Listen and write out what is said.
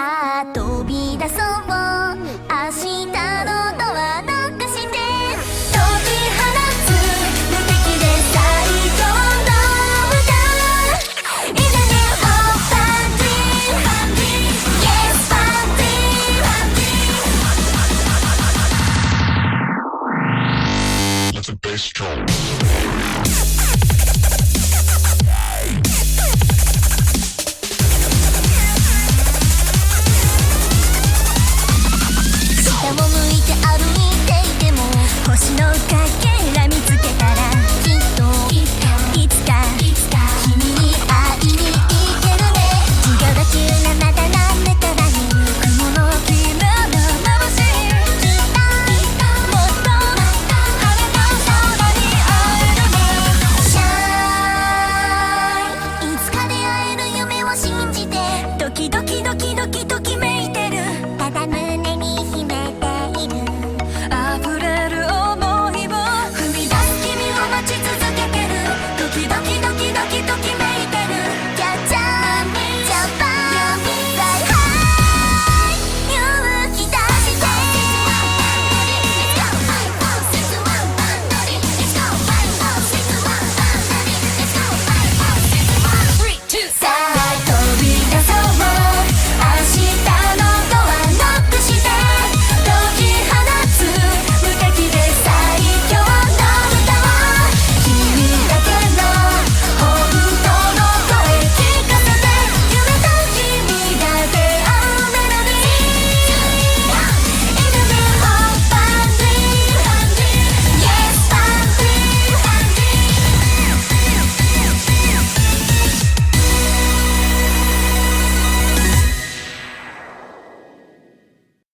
飛び出そう明日のドアなかして飛び放つ無敵で最強の歌いざねオーファンディーイエスファンディー That's a bass drum. ドキドキドキドキドキ